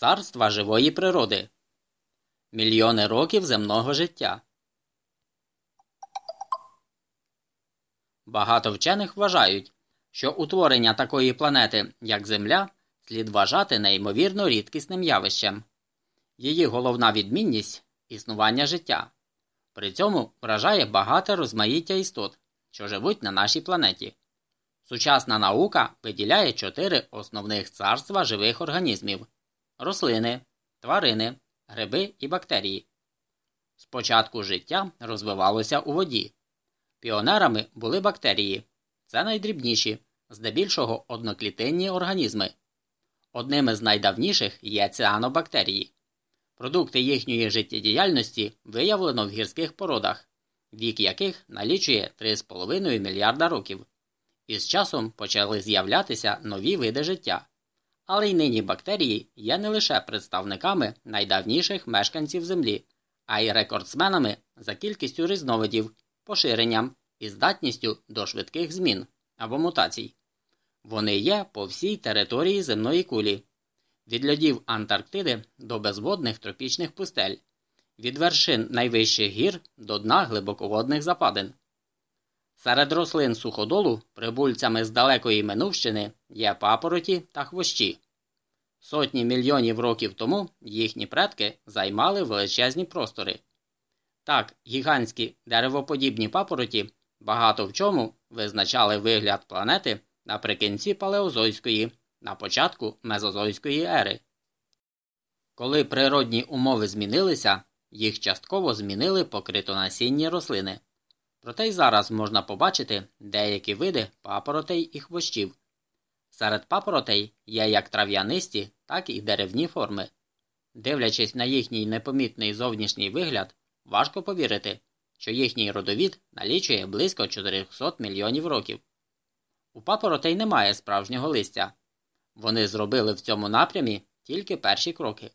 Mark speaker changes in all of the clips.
Speaker 1: царства живої природи, мільйони років земного життя. Багато вчених вважають, що утворення такої планети, як Земля, слід вважати неймовірно рідкісним явищем. Її головна відмінність існування життя. При цьому вражає багате розмаїття істот, що живуть на нашій планеті. Сучасна наука виділяє чотири основних царства живих організмів рослини, тварини, гриби і бактерії. Спочатку життя розвивалося у воді. Піонерами були бактерії. Це найдрібніші, здебільшого одноклітинні організми. Одними з найдавніших є ціанобактерії. Продукти їхньої життєдіяльності виявлено в гірських породах, вік яких налічує 3,5 мільярда років. Із часом почали з'являтися нові види життя. Але й нині бактерії є не лише представниками найдавніших мешканців Землі, а й рекордсменами за кількістю різновидів, поширенням і здатністю до швидких змін або мутацій. Вони є по всій території земної кулі, від льодів Антарктиди до безводних тропічних пустель, від вершин найвищих гір до дна глибоководних западин. Серед рослин суходолу прибульцями з далекої минувщини є папороті та хвощі. Сотні мільйонів років тому їхні предки займали величезні простори. Так, гігантські деревоподібні папороті багато в чому визначали вигляд планети наприкінці палеозойської, на початку мезозойської ери. Коли природні умови змінилися, їх частково змінили покритонасінні рослини. Проте й зараз можна побачити деякі види папоротей і хвощів. Серед папоротей є як трав'янисті, так і деревні форми. Дивлячись на їхній непомітний зовнішній вигляд, важко повірити, що їхній родовід налічує близько 400 мільйонів років. У папоротей немає справжнього листя. Вони зробили в цьому напрямі тільки перші кроки.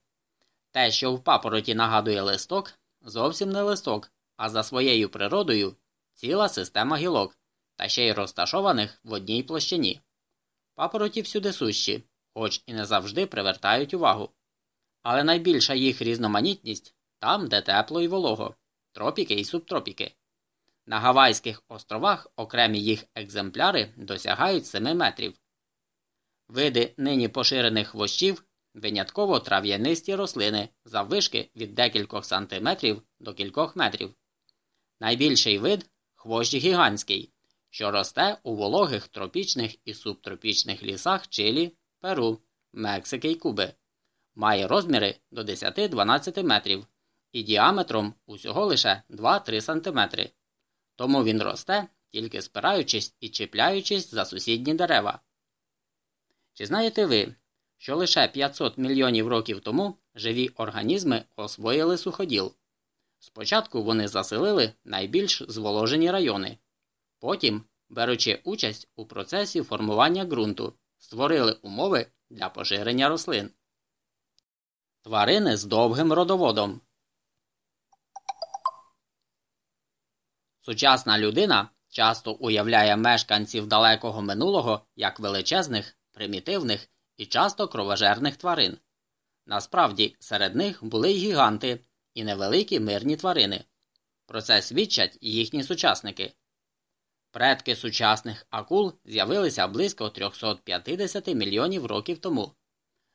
Speaker 1: Те, що в папороті нагадує листок, зовсім не листок, а за своєю природою ціла система гілок, та ще й розташованих в одній площині. Папороті всюди сущі, хоч і не завжди привертають увагу. Але найбільша їх різноманітність там, де тепло і волого, тропіки і субтропіки. На Гавайських островах окремі їх екземпляри досягають 7 метрів. Види нині поширених хвощів винятково трав'янисті рослини заввишки від декількох сантиметрів до кількох метрів. Найбільший вид хвощ гігантський, що росте у вологих тропічних і субтропічних лісах Чилі, Перу, Мексики і Куби. Має розміри до 10-12 метрів і діаметром усього лише 2-3 см. Тому він росте, тільки спираючись і чіпляючись за сусідні дерева. Чи знаєте ви, що лише 500 мільйонів років тому живі організми освоїли суходіл? Спочатку вони заселили найбільш зволожені райони, потім, беручи участь у процесі формування ґрунту, створили умови для поширення рослин. Тварини з довгим родоводом. Сучасна людина часто уявляє мешканців далекого минулого як величезних, примітивних і часто кровожерних тварин. Насправді, серед них були гіганти і невеликі мирні тварини. Про це свідчать їхні сучасники. Предки сучасних акул з'явилися близько 350 мільйонів років тому.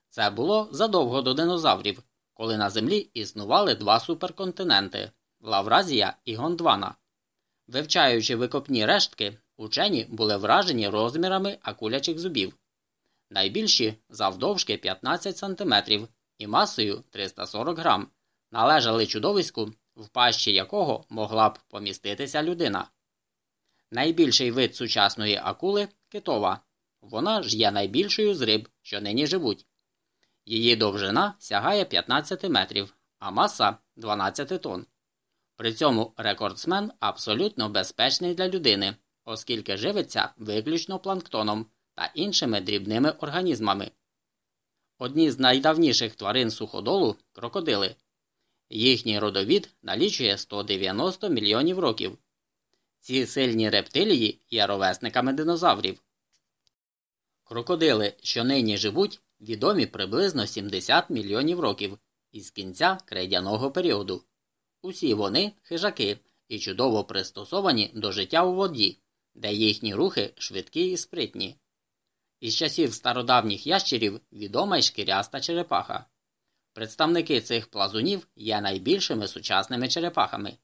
Speaker 1: Це було задовго до динозаврів, коли на Землі існували два суперконтиненти Лавразія і Гондвана. Вивчаючи викопні рештки, учені були вражені розмірами акулячих зубів. Найбільші завдовжки 15 см і масою 340 грам, належали чудовиську, в пащі якого могла б поміститися людина. Найбільший вид сучасної акули китова. Вона ж є найбільшою з риб, що нині живуть. Її довжина сягає 15 метрів, а маса 12 тонн. При цьому рекордсмен абсолютно безпечний для людини, оскільки живиться виключно планктоном та іншими дрібними організмами. Одні з найдавніших тварин суходолу крокодили. Їхній родовід налічує 190 мільйонів років. Ці сильні рептилії є ровесниками динозаврів. Крокодили, що нині живуть, відомі приблизно 70 мільйонів років із кінця крейдяного періоду. Усі вони хижаки і чудово пристосовані до життя у воді, де їхні рухи швидкі і спритні. Із часів стародавніх ящерів відома й шкіряста черепаха. Представники цих плазунів є найбільшими сучасними черепахами.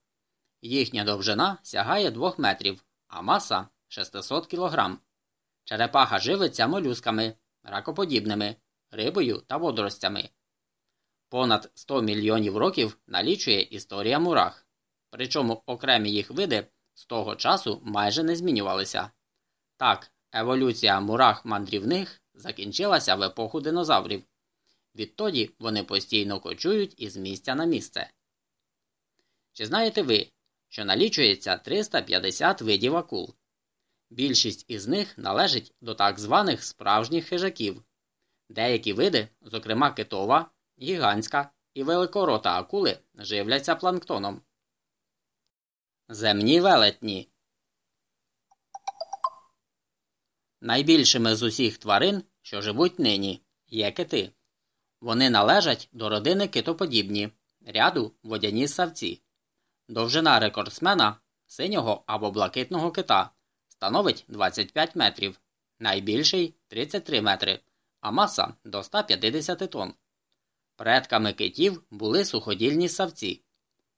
Speaker 1: Їхня довжина сягає 2 метрів, а маса 600 кг. Черепаха живиться молюсками, ракоподібними, рибою та водоростями. Понад 100 мільйонів років налічує історія мурах, причому окремі їх види з того часу майже не змінювалися. Так, еволюція мурах мандрівних закінчилася в епоху динозаврів. Відтоді вони постійно кочують із місця на місце. Чи знаєте ви, що налічується 350 видів акул? Більшість із них належить до так званих справжніх хижаків. Деякі види, зокрема китова, гігантська і великорота акули, живляться планктоном. Земні велетні Найбільшими з усіх тварин, що живуть нині, є кити. Вони належать до родини китоподібні, ряду водяні савці. Довжина рекордсмена синього або блакитного кита становить 25 метрів, найбільший 33 метри, а маса до 150 тонн. Предками китів були суходільні савці.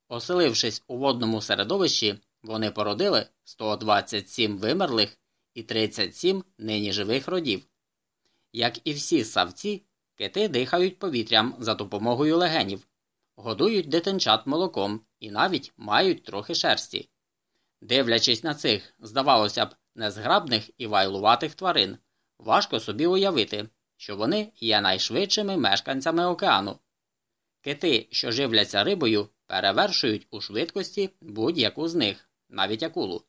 Speaker 1: Оселившись у водному середовищі, вони породили 127 вимерлих і 37 нині живих родів. Як і всі савці, кити дихають повітрям за допомогою легенів, годують дитинчат молоком і навіть мають трохи шерсті. Дивлячись на цих, здавалося б, незграбних і вайлуватих тварин, важко собі уявити, що вони є найшвидшими мешканцями океану. Кити, що живляться рибою, перевершують у швидкості будь-яку з них, навіть акулу.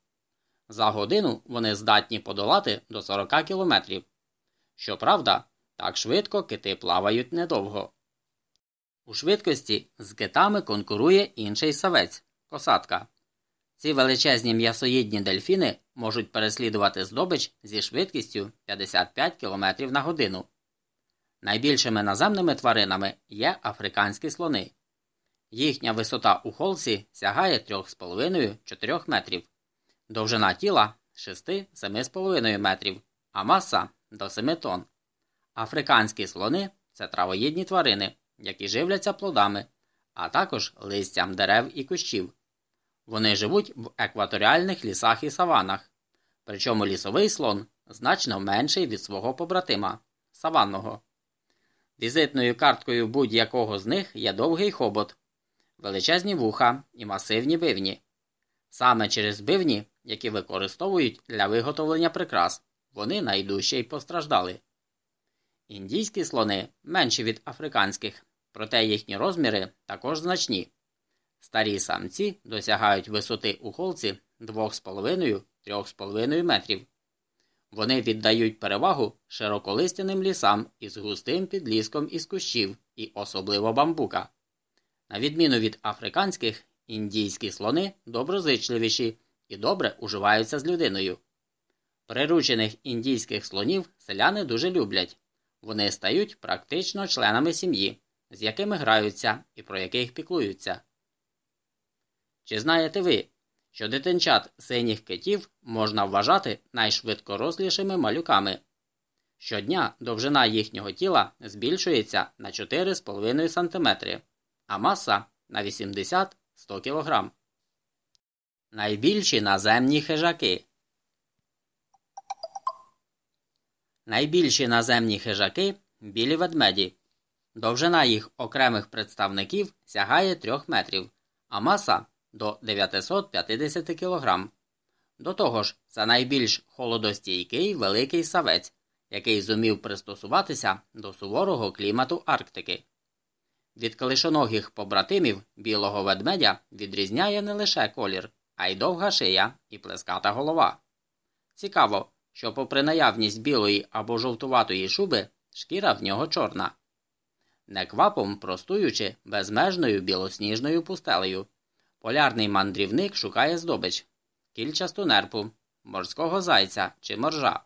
Speaker 1: За годину вони здатні подолати до 40 кілометрів. Щоправда, так швидко кити плавають недовго. У швидкості з китами конкурує інший савець косатка. Ці величезні м'ясоїдні дельфіни можуть переслідувати здобич зі швидкістю 55 км на годину. Найбільшими наземними тваринами є африканські слони. Їхня висота у холсі сягає 3,5-4 метрів, довжина тіла 6-7,5 метрів, а маса до 7 тонн. Африканські слони це травоїдні тварини, які живляться плодами, а також листям дерев і кущів. Вони живуть в екваторіальних лісах і саванах, причому лісовий слон значно менший від свого побратима саванного. Візитною карткою будь-якого з них є довгий хобот, величезні вуха і масивні бивні. Саме через бивні, які використовують для виготовлення прикрас, вони найдужче й постраждали. Індійські слони менші від африканських, проте їхні розміри також значні. Старі самці досягають висоти у холці 2,5-3,5 метрів. Вони віддають перевагу широколистяним лісам із густим підліском із кущів і особливо бамбука. На відміну від африканських, індійські слони доброзичливіші і добре уживаються з людиною. Приручених індійських слонів селяни дуже люблять. Вони стають практично членами сім'ї, з якими граються і про яких піклуються. Чи знаєте ви, що дитинчат синіх китів можна вважати найшвидкорослішими малюками? Щодня довжина їхнього тіла збільшується на 4,5 см, а маса на 80-100 кг. Найбільші наземні хижаки Найбільші наземні хижаки білі ведмеді. Довжина їх окремих представників сягає 3 метрів, а маса до 950 кг. До того ж, це найбільш холодостійкий великий савець, який зумів пристосуватися до суворого клімату Арктики. Від клишоногих побратимів білого ведмедя відрізняє не лише колір, а й довга шия і плеската голова. Цікаво, що, попри наявність білої або жовтуватої шуби, шкіра в нього чорна. Неквапом простуючи безмежною білосніжною пустелею. Полярний мандрівник шукає здобич, кільчасту нерпу, морського зайця чи моржа.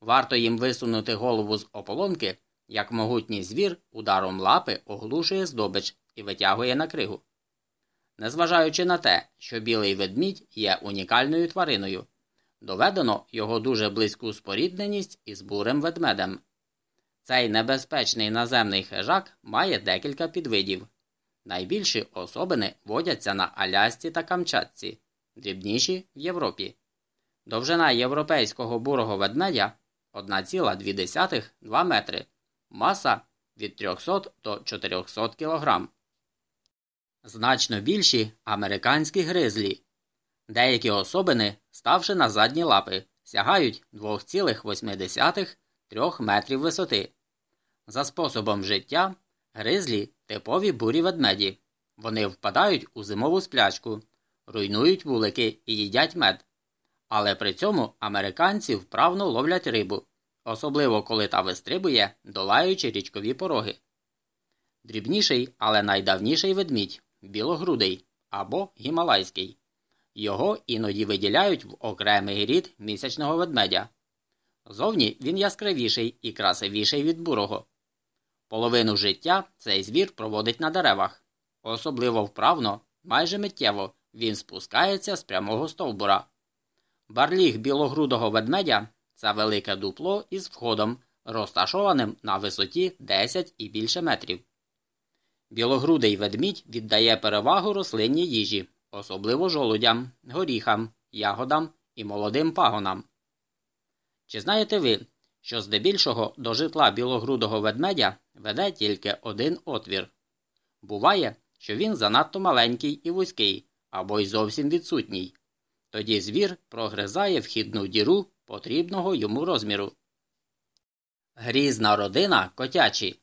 Speaker 1: Варто їм висунути голову з ополонки, як могутній звір ударом лапи оглушує здобич і витягує на кригу. Незважаючи на те, що білий ведмідь є унікальною твариною, доведено його дуже близьку спорідненість із бурим ведмедем. Цей небезпечний наземний хижак має декілька підвидів. Найбільші особини водяться на Алясці та Камчатці, дрібніші в Європі. Довжина європейського бурого ведмедя 1,2 метри, маса від 300 до 400 кг. Значно більші американські гризлі. Деякі особини, ставши на задні лапи, сягають 2,8-3 метрів висоти. За способом життя гризлі типові бурі ведмеді. Вони впадають у зимову сплячку, руйнують вулики і їдять мед. Але при цьому американці вправно ловлять рибу, особливо коли та вистрибує, долаючи річкові пороги. Дрібніший, але найдавніший ведмідь білогрудий або гімалайський. Його іноді виділяють в окремий рід місячного ведмедя. Зовні він яскравіший і красивіший від бурого. Половину життя цей звір проводить на деревах. Особливо вправно, майже миттєво, він спускається з прямого стовбура. Барліг білогрудого ведмедя це велике дупло із входом, розташованим на висоті 10 і більше метрів. Білогрудий ведмідь віддає перевагу рослинній їжі, особливо жолудям, горіхам, ягодам і молодим пагонам. Чи знаєте ви, що здебільшого до житла білогрудого ведмедя веде тільки один отвір? Буває, що він занадто маленький і вузький або й зовсім відсутній. Тоді звір прогризає вхідну діру потрібного йому розміру. Грізна родина котячі.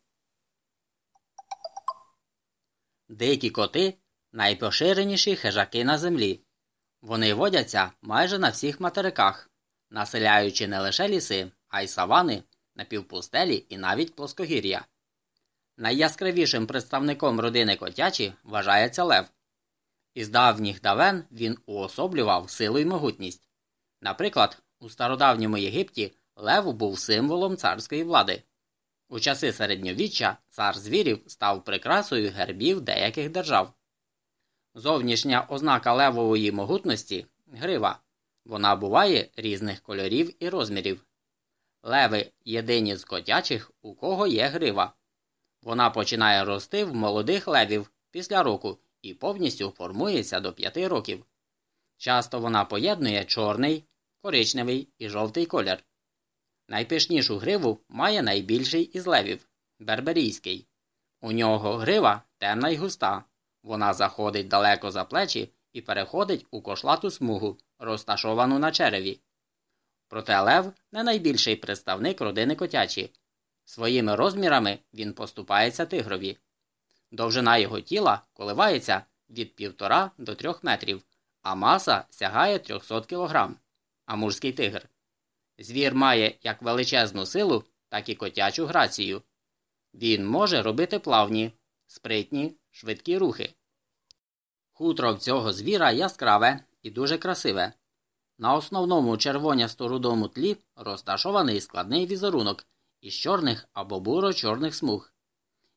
Speaker 1: Дикі коти найпоширеніші хижаки на землі. Вони водяться майже на всіх материках, населяючи не лише ліси, а й савани, напівпустелі і навіть плоскогір'я. Найяскравішим представником родини котячі вважається лев. Із давніх давен він уособлював силу й могутність. Наприклад, у стародавньому Єгипті лев був символом царської влади. У часи середньовіччя цар звірів став прикрасою гербів деяких держав. Зовнішня ознака левової могутності грива. Вона буває різних кольорів і розмірів. Леви єдині з котячих, у кого є грива. Вона починає рости в молодих левів після року і повністю формується до 5 років. Часто вона поєднує чорний, коричневий і жовтий колір. Найпишнішу гриву має найбільший із левів берберійський. У нього грива темна й густа. Вона заходить далеко за плечі і переходить у кошлату смугу, розташовану на череві. Проте лев не найбільший представник родини котячі. Своїми розмірами він поступається тигрові. Довжина його тіла коливається від 1,5 до 3 метрів, а маса сягає 300 кг. Амурський тигр. Звір має як величезну силу, так і котячу грацію. Він може робити плавні, спритні, швидкі рухи. Хутро в цього звіра яскраве і дуже красиве. На основному червонясто-рудому тлі розташований складний візерунок із чорних або буро-чорних смуг.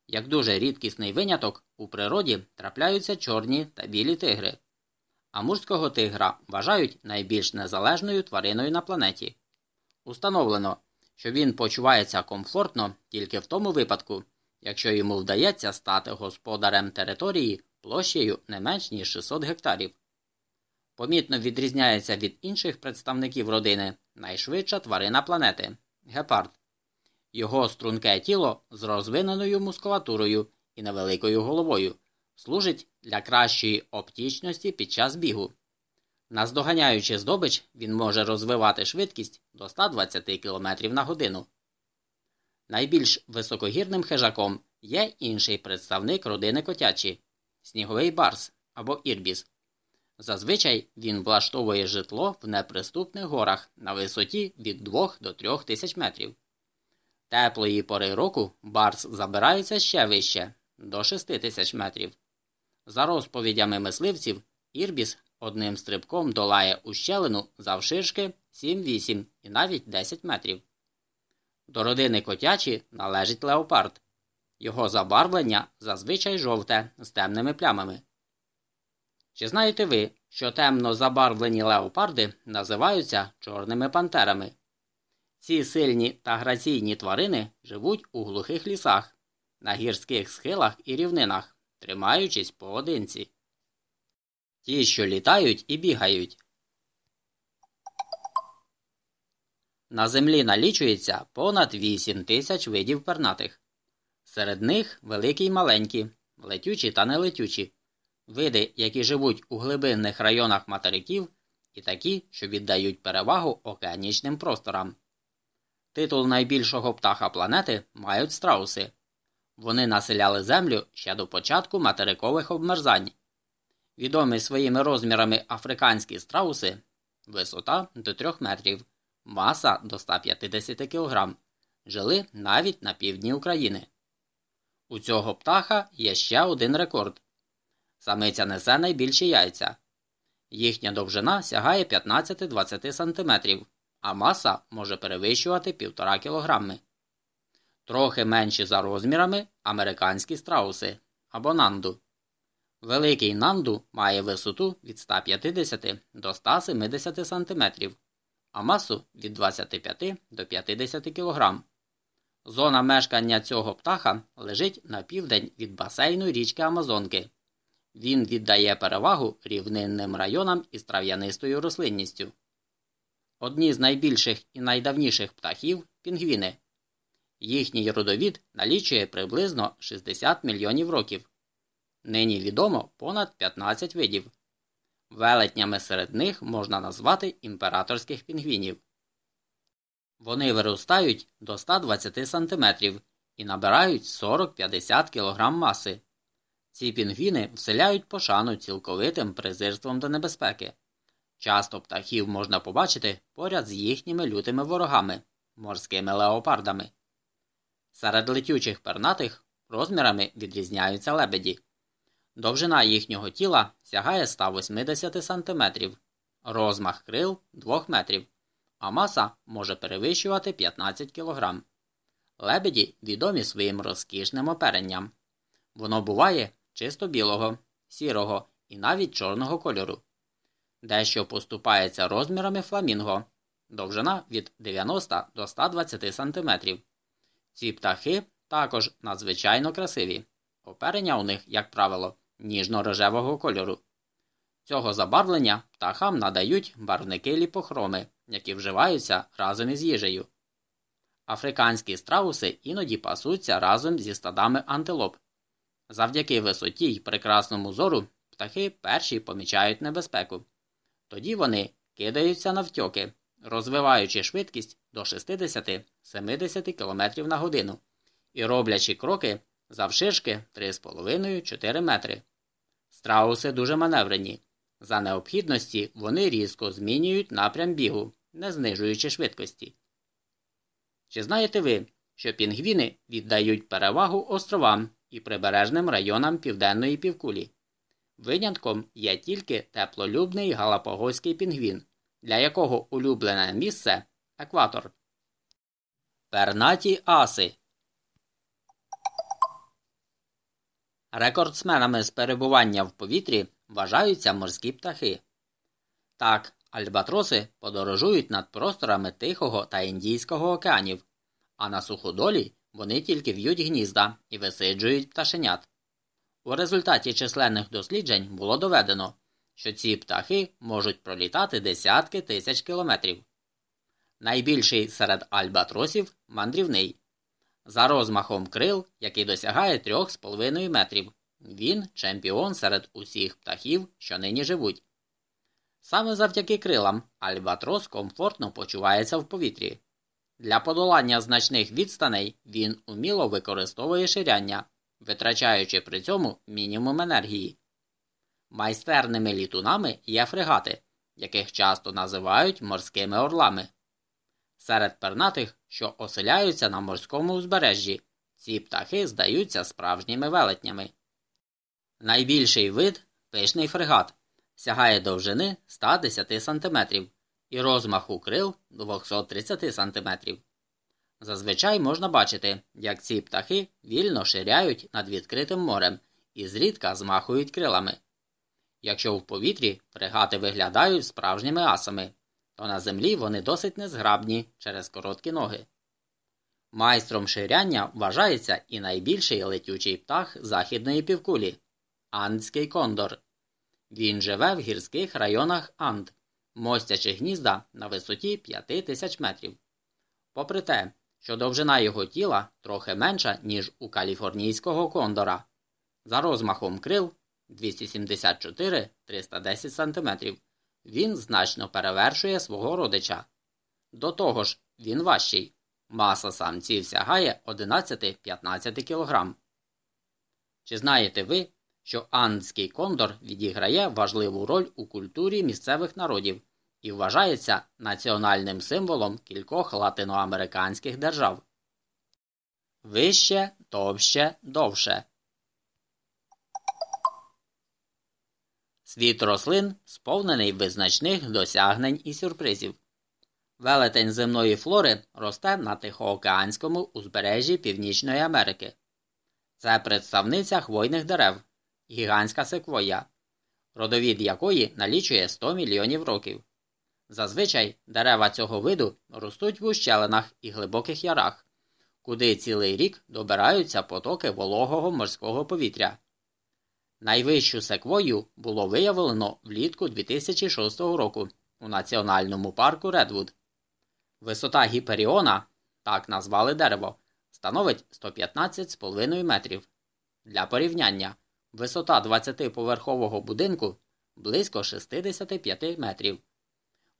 Speaker 1: Як дуже рідкісний виняток, у природі трапляються чорні та білі тигри. Амурського тигра вважають найбільш незалежною твариною на планеті. Установлено, що він почувається комфортно тільки в тому випадку, якщо йому вдається стати господарем території площею не менш ніж 600 гектарів. Помітно відрізняється від інших представників родини найшвидша тварина планети гепард. Його струнке тіло з розвиненою мускулатурою і невеликою головою служить для кращої оптічності під час бігу. Наздоганяючи здобич, він може розвивати швидкість до 120 км на годину. Найбільш високогірним хижаком є інший представник родини котячі сніговий барс або ірбіс. Зазвичай він влаштовує житло в неприступних горах на висоті від 2 до 3 тисяч метрів. Теплої пори року барс забирається ще вище до 6 тисяч метрів. За розповідями мисливців, ірбіс одним стрибком долає ущелину завширшки 7-8 і навіть 10 метрів. До родини котячі належить леопард. Його забарвлення зазвичай жовте з темними плямами. Чи знаєте ви, що темно забарвлені леопарди називаються чорними пантерами? Ці сильні та граційні тварини живуть у глухих лісах, на гірських схилах і рівнинах, тримаючись поодинці. Ті, що літають і бігають. На землі налічується понад 8 тисяч видів пернатих. Серед них великі й маленькі, летючі та нелетючі, види, які живуть у глибинних районах материків, і такі, що віддають перевагу океанічним просторам. Титул найбільшого птаха планети мають страуси. Вони населяли Землю ще до початку материкових обмерзань. Відомі своїми розмірами африканські страуси висота до 3 метрів, маса до 150 кг, жили навіть на півдні України. У цього птаха є ще один рекорд. Самиця несе найбільші яйця. Їхня довжина сягає 15-20 см, а маса може перевищувати 1,5 кг. Трохи менші за розмірами американські страуси або нанду. Великий нанду має висоту від 150 до 170 см, а масу від 25 до 50 кг. Зона мешкання цього птаха лежить на південь від басейну річки Амазонки. Він віддає перевагу рівнинним районам із трав'янистою рослинністю. Одні з найбільших і найдавніших птахів пінгвіни. Їхній родовід налічує приблизно 60 мільйонів років. Нині відомо понад 15 видів. Велетнями серед них можна назвати імператорських пінгвінів. Вони виростають до 120 см і набирають 40-50 кг маси. Ці пінгвіни вселяють пошану цілковитим презирством до небезпеки. Часто птахів можна побачити поряд з їхніми лютими ворогами морськими леопардами. Серед летючих пернатих розмірами відрізняються лебеді. Довжина їхнього тіла сягає 180 см, розмах крил 2 метрів, а маса може перевищувати 15 кг. Лебеді відомі своїм розкішним оперенням. Воно буває чисто білого, сірого і навіть чорного кольору. Дещо поступається розмірами фламінго, довжина від 90 до 120 см. Ці птахи також надзвичайно красиві. Оперення у них, як правило, ніжно-рожевого кольору. Цього забарвлення птахам надають барвники ліпохроми, які вживаються разом із їжею. Африканські страуси іноді пасуться разом зі стадами антилоп. Завдяки висоті й прекрасному зору птахи перші помічають небезпеку. Тоді вони кидаються навтьоки, розвиваючи швидкість до 60-70 км на годину і роблячи кроки завширшки 3,5-4 метри. Страуси дуже маневрені. За необхідності вони різко змінюють напрям бігу, не знижуючи швидкості. Чи знаєте ви, що пінгвіни віддають перевагу островам і прибережним районам південної півкулі? Винятком є тільки теплолюбний галапагоський пінгвін, для якого улюблене місце екватор. Пернаті аси Рекордсменами з перебування в повітрі вважаються морські птахи. Так, альбатроси подорожують над просторами Тихого та Індійського океанів, а на суходолі вони тільки в'ють гнізда і висиджують пташенят. У результаті численних досліджень було доведено, що ці птахи можуть пролітати десятки тисяч кілометрів. Найбільший серед альбатросів мандрівний. За розмахом крил, який досягає 3,5 метрів, він чемпіон серед усіх птахів, що нині живуть. Саме завдяки крилам альбатрос комфортно почувається в повітрі. Для подолання значних відстаней він уміло використовує ширяння, витрачаючи при цьому мінімум енергії. Майстерними літунами є фрегати, яких часто називають морськими орлами. Серед пернатих, що оселяються на морському узбережжі, ці птахи здаються справжніми велетнями. Найбільший вид пишний фрегат, сягає довжини 110 см і розмаху крил 230 см. Зазвичай можна бачити, як ці птахи вільно ширяють над відкритим морем і зрідка змахують крилами. Якщо в повітрі фрегати виглядають справжніми асами, то на землі вони досить незграбні через короткі ноги. Майстром ширяння вважається і найбільший летючий птах західної півкулі андський кондор. Він живе в гірських районах Анд, мостячи гнізда на висоті 5 тисяч метрів. Попри те, що довжина його тіла трохи менша, ніж у каліфорнійського кондора. За розмахом крил 274-310 см, він значно перевершує свого родича. До того ж, він важчий. Маса самців сягає 11-15 кг. Чи знаєте ви, що андський кондор відіграє важливу роль у культурі місцевих народів і вважається національним символом кількох латиноамериканських держав? Вище, товще, довше. Світ рослин сповнений визначних досягнень і сюрпризів. Велетень земної флори росте на Тихоокеанському узбережжі Північної Америки. Це представниця хвойних дерев, гігантська секвоя, родовід якої налічує 100 мільйонів років. Зазвичай дерева цього виду ростуть в ущелинах і глибоких ярах, куди цілий рік добираються потоки вологого морського повітря. Найвищу секвою було виявлено влітку 2006 року у національному парку Редвуд. Висота гіперіона, так назвали дерево, становить 115,5 метрів. Для порівняння, висота 20-поверхового будинку близько 65 метрів.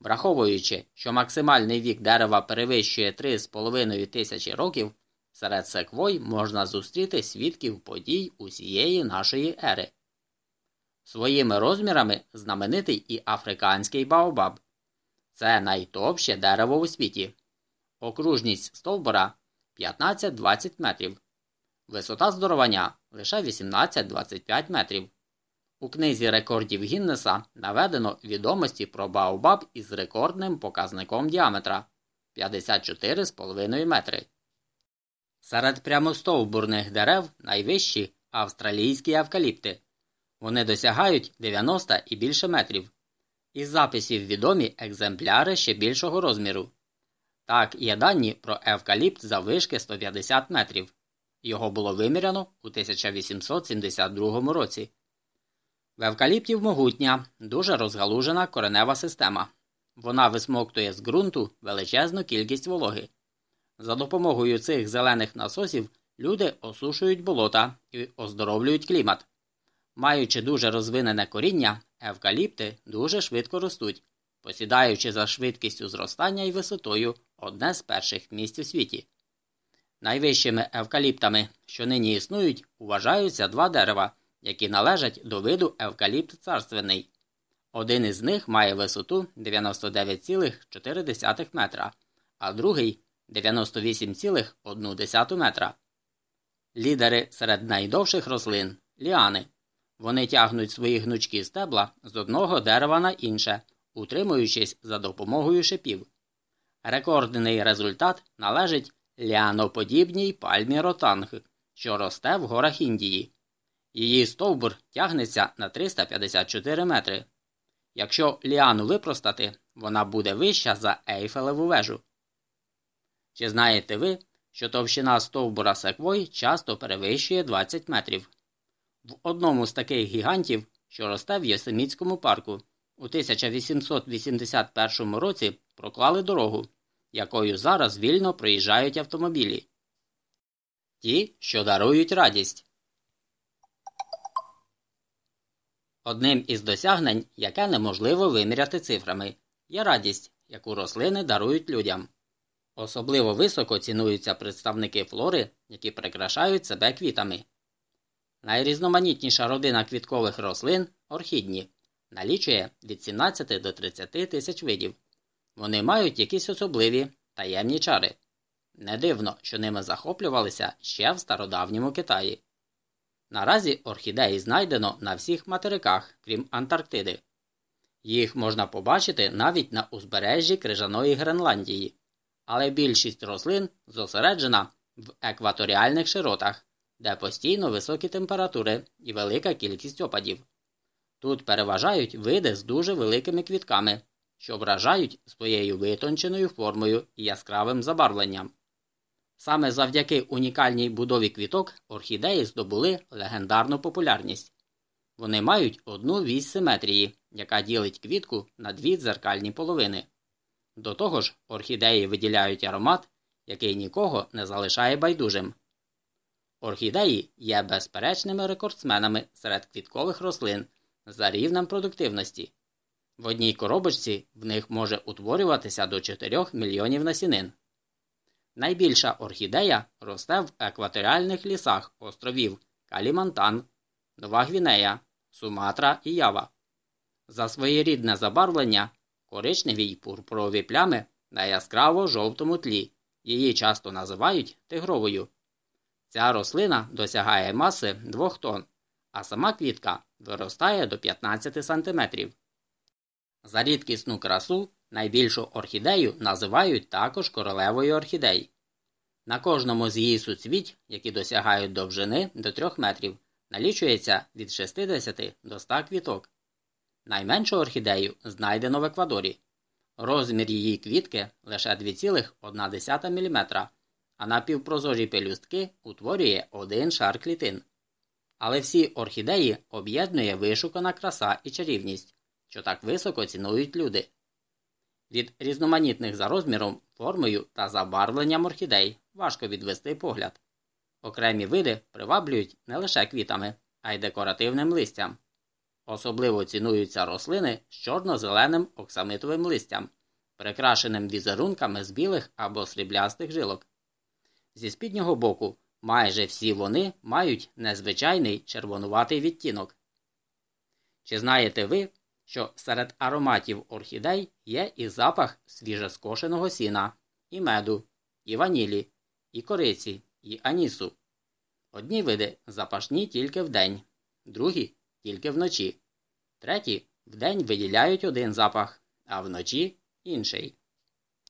Speaker 1: Враховуючи, що максимальний вік дерева перевищує 3,5 тисячі років, серед секвой можна зустріти свідків подій усієї нашої ери. Своїми розмірами знаменитий і африканський баобаб. Це найтовще дерево у світі. Окружність стовбура 15-20 метрів. Висота здоровання лише 18-25 метрів. У книзі рекордів Гіннеса наведено відомості про Баобаб із рекордним показником діаметра 54,5 метри. Серед прямостовбурних дерев найвищі австралійські евкаліпти. Вони досягають 90 і більше метрів. Із записів відомі екземпляри ще більшого розміру. Так, є дані про евкаліпт за вишки 150 метрів. Його було виміряно у 1872 році. В евкаліптів могутня, дуже розгалужена коренева система. Вона висмоктує з ґрунту величезну кількість вологи. За допомогою цих зелених насосів люди осушують болота і оздоровлюють клімат. Маючи дуже розвинене коріння, евкаліпти дуже швидко ростуть, посідаючи за швидкістю зростання і висотою одне з перших місць у світі. Найвищими евкаліптами, що нині існують, вважаються два дерева, які належать до виду евкаліпт царственний. Один із них має висоту 99,4 метра, а другий 98,1 метра. Лідери серед найдовших рослин ліани. Вони тягнуть свої гнучкі стебла з одного дерева на інше, утримуючись за допомогою шипів. Рекордний результат належить ліаноподібній пальмі ротанг, що росте в горах Індії. Її стовбур тягнеться на 354 метри. Якщо ліану випростати, вона буде вища за Ейфелеву вежу. Чи знаєте ви, що товщина стовбура секвой часто перевищує 20 метрів? В одному з таких гігантів, що росте в Йосемітському парку, у 1881 році проклали дорогу, якою зараз вільно проїжджають автомобілі. Ті, що дарують радість. Одним із досягнень, яке неможливо виміряти цифрами, є радість, яку рослини дарують людям. Особливо високо цінуються представники флори, які прикрашають себе квітами. Найрізноманітніша родина квіткових рослин орхідні, налічує від 17 до 30 тисяч видів. Вони мають якісь особливі таємні чари. Не дивно, що ними захоплювалися ще в стародавньому Китаї. Наразі орхідеї знайдено на всіх материках, крім Антарктиди. Їх можна побачити навіть на узбережжі Крижаної Гренландії. Але більшість рослин зосереджена в екваторіальних широтах, де постійно високі температури і велика кількість опадів. Тут переважають види з дуже великими квітками, що вражають своєю витонченою формою і яскравим забарвленням. Саме завдяки унікальній будові квіток орхідеї здобули легендарну популярність. Вони мають одну вісь симетрії, яка ділить квітку на дві дзеркальні половини. До того ж, орхідеї виділяють аромат, який нікого не залишає байдужим. Орхідеї є безперечними рекордсменами серед квіткових рослин за рівнем продуктивності. В одній коробочці в них може утворюватися до 4 мільйонів насінин. Найбільша орхідея росте в екваторіальних лісах островів Калімантан, Нова Гвінея, Суматра і Ява. За своєрідне забарвлення коричневі й пурпурові плями на яскраво жовтому тлі. Її часто називають тигровою. Ця рослина досягає маси 2 тонн, а сама квітка виростає до 15 см. За рідкісну красу найбільшу орхідею називають також королевою орхідей. На кожному з її суцвіть, які досягають довжини до 3 метрів, налічується від 60 до 100 квіток. Найменшу орхідею знайдено в Еквадорі. Розмір її квітки лише 2,1 мм, а напівпрозорі пелюстки утворює один шар клітин. Але всі орхідеї об'єднує вишукана краса і чарівність, що так високо цінують люди. Від різноманітних за розміром, формою та забарвленням орхідей важко відвести погляд. Окремі види приваблюють не лише квітами, а й декоративним листям. Особливо цінуються рослини з чорно-зеленим оксамитовим листям, прикрашеним візерунками з білих або сріблястих жилок. Зі спіднього боку майже всі вони мають незвичайний червонуватий відтінок. Чи знаєте ви, що серед ароматів орхідей є і запах свіжескошеного сіна, і меду, і ванілі, і кориці, і анісу? Одні види запашні тільки вдень, другі тільки вночі. Треті вдень виділяють один запах, а вночі інший.